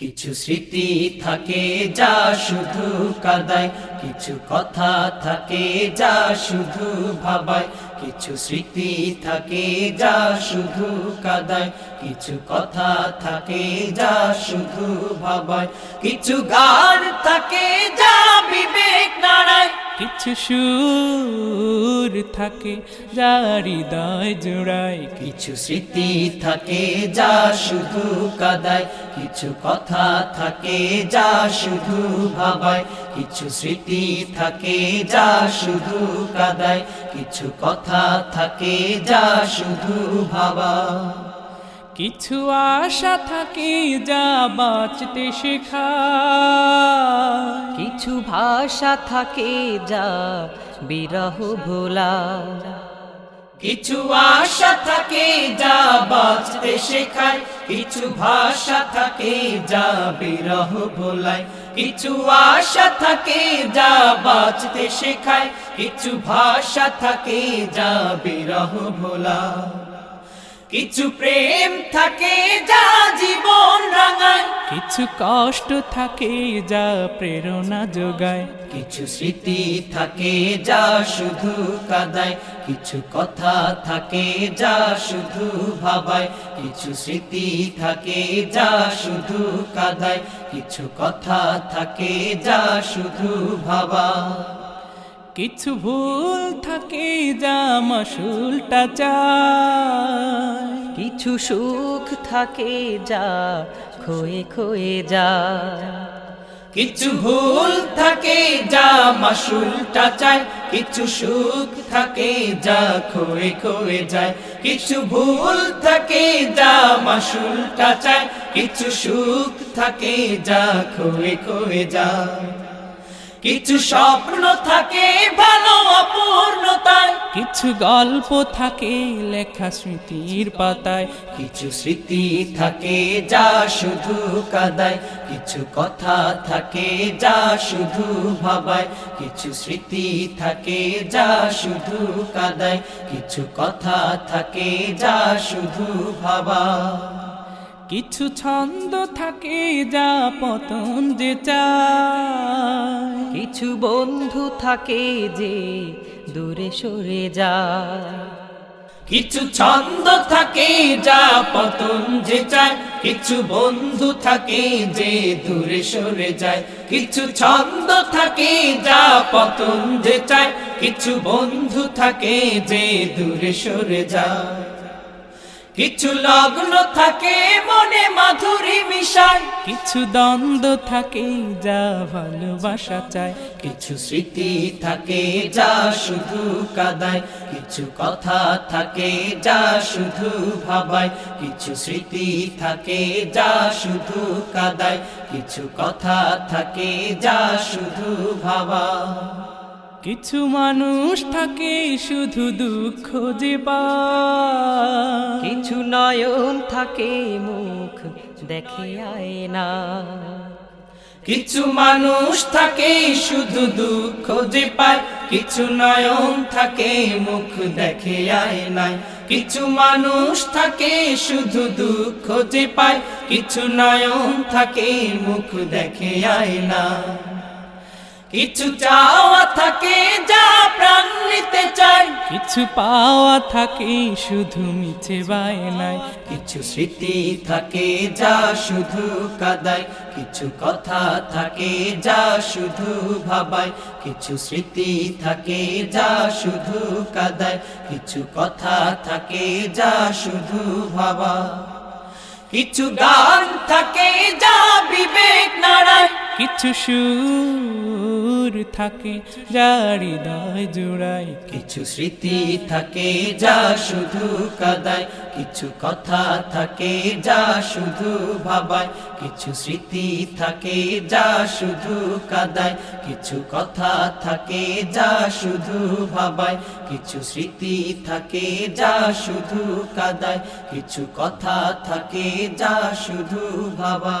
কিছু স্মৃতি থাকে যা শুধু কাদায়, কিছু কথা থাকে যা শুধু ভাবায়, কিছু স্মৃতি থাকে যা শুধু কাদায়, কিছু কথা থাকে যা শুধু ভাবায়, কিছু গান থাকে যা বিবেক নাড়ায়। কিছু সুর থাকে যা জোড়ায়। কিছু স্মৃতি থাকে যা শুধু কাদায়। কিছু কথা থাকে যা শুধু ভাবায়। কিছু স্মৃতি থাকে যা শুধু কাদায়। কিছু কথা থাকে যা শুধু ভাবা কিছু আশা থাকে যা বাঁচতে শেখায় কিছু ভাষা থাকে যা বিরহ ভোলা। কিছু আশা থাকে যা বাঁচতে শেখায়। কিছু ভাষা থাকে যা বিরহ ভোলায়। কিছু আশা থাকে যা বাঁচতে শেখায়। কিছু ভাষা থাকে যা বিরহ ভোলায় কিছু প্রেম থাকে যা জীবন রাঙায়। কিছু কষ্ট থাকে যা প্রেরণা যোগায়। কিছু স্মৃতি থাকে যা শুধু কাদায়। কিছু কথা থাকে যা শুধু ভাবায়। কিছু স্মৃতি থাকে যা শুধু কাদায়। কিছু কথা থাকে যা শুধু ভাবা। কিছু ভুল থাকে যা মাসুলটা চায়। কিছু সুখ থাকে যা খোয়ে খোয়ে যা কিছু ভুল থাকে যা মাসুলটা চায়। কিছু সুখ থাকে যা খোয়ে খোয়ে যায়। কিছু ভুল থাকে যা মাসুলটা চায়। কিছু সুখ থাকে যা খোয়ে খোয়ে যায়। কিছু স্বপ্ন থাকে কিছু গল্প থাকে লেখা স্মৃতির পাতায়। কিছু স্মৃতি থাকে যা শুধু কাদায়। কিছু কথা থাকে যা শুধু ভাবায়। কিছু স্মৃতি থাকে যা শুধু কাদায়। কিছু কথা থাকে যা শুধু ভাবা কিছু ছন্দ থাকে যা পতন যে চায়। কিছু বন্ধু থাকে যে দূরে সরে যায়। কিছু ছন্দ থাকে যা পতন যে চায়, কিছু বন্ধু থাকে যে দূরে সরে যায়। কিছু ছন্দ থাকে যা পতন যে চায়, কিছু বন্ধু থাকে যে দূরে সরে যায়। কিছু লগ্ন থাকে মনে মাধুরী মিশায়। কিছু দ্বন্দ্ব থাকে যা ভালোবাসা চায়। কিছু স্মৃতি থাকে যা শুধু কাদায়। কিছু কথা থাকে যা শুধু ভাবায়। কিছু স্মৃতি থাকে যা শুধু কাদায়। কিছু কথা থাকে যা শুধু ভাবা কিছু মানুষ থাকে শুধু দুঃখ যে পায়। কিছু নয়ন থাকে মুখ দেখে আয় না কিছু মানুষ থাকে শুধু দুঃখ যে পায়। কিছু নয়ন থাকে মুখ দেখে আয় নাই কিছু মানুষ থাকে শুধু দুঃখ যে পায়। কিছু নয়ন থাকে মুখ দেখে আয় না কিছু চাওয়া থাকে যা প্রাণ নিতে চায়। কিছু পাওয়া থাকে শুধু মিছে বায়নায়। কিছু স্মৃতি থাকে যা শুধু কাদায়। কিছু কথা থাকে যা শুধু ভাবায়। কিছু স্মৃতি থাকে যা শুধু কাদায়। কিছু কথা থাকে যা শুধু ভাবা কিছু গান থাকে যা বিবেক নাড়ায়। কিছু সুর থাকে, যা হৃদয় জোড়ায়। কিছু স্মৃতি থাকে, যা শুধু কাদায়। কিছু কথা থাকে, যা শুধু ভাবায়। কিছু স্মৃতি থাকে, যা শুধু কাদায়। কিছু কথা থাকে, যা শুধু ভাবায়। কিছু স্মৃতি থাকে, যা শুধু কাদায়। কিছু কথা থাকে, যা শুধু ভাবা